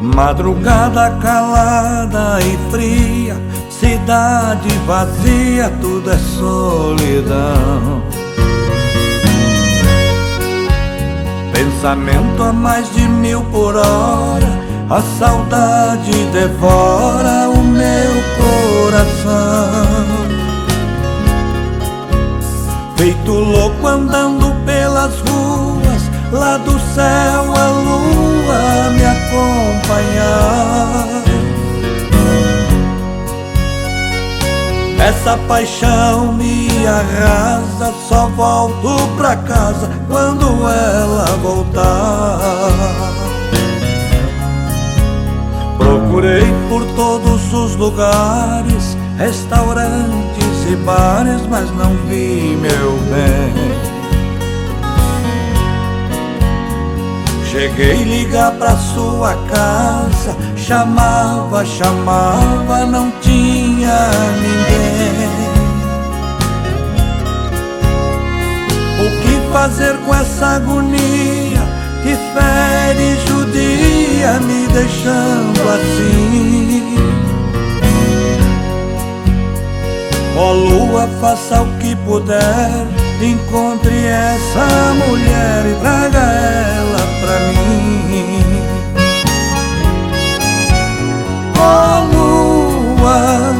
Madrugada calada e fria, cidade vazia, tudo é solidão. Pensamento a mais de mil por hora, a saudade devora o meu coração. Feito louco andando pelas ruas, lá do céu a me acompanhar. Essa paixão me arrasa, só volto pra casa quando ela voltar. Procurei por todos os lugares, restaurantes e bares, mas não vi meu bem. Cheguei ligar pra sua casa, chamava, chamava, não tinha ninguém. O que fazer com essa agonia que fere judia, me deixando assim? Ó lua, faça o que puder, encontre essa mulher e traga ela pra mim. Ó lua,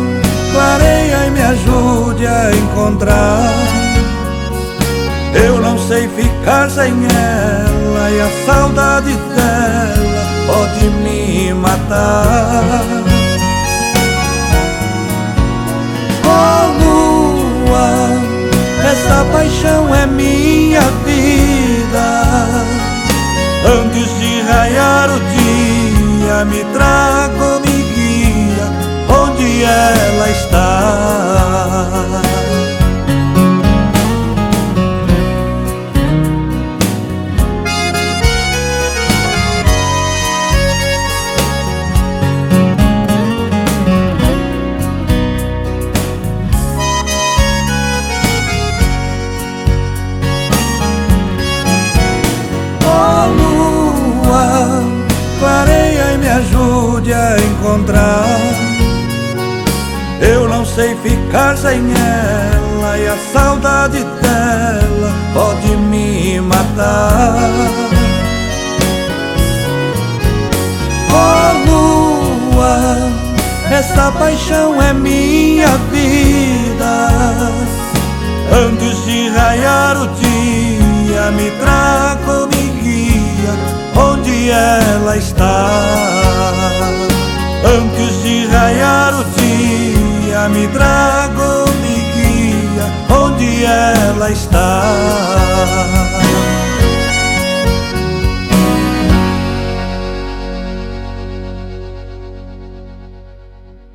clareia e me ajude a encontrar. Eu não sei ficar sem ela e a saudade dela pode me matar. Oh paixão é minha vida. Me trago, me guia onde ela está. Ajude a encontrar. Eu não sei ficar sem ela e a saudade dela pode me matar. Ó lua, essa paixão é minha vida. Antes de raiar o dia, me trago, me guia onde ela está. Me trago, me guia onde ela está.